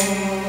Bye.